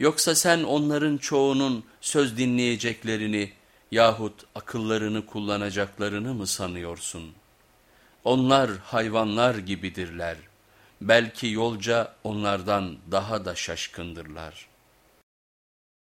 Yoksa sen onların çoğunun söz dinleyeceklerini yahut akıllarını kullanacaklarını mı sanıyorsun? Onlar hayvanlar gibidirler. Belki yolca onlardan daha da şaşkındırlar.''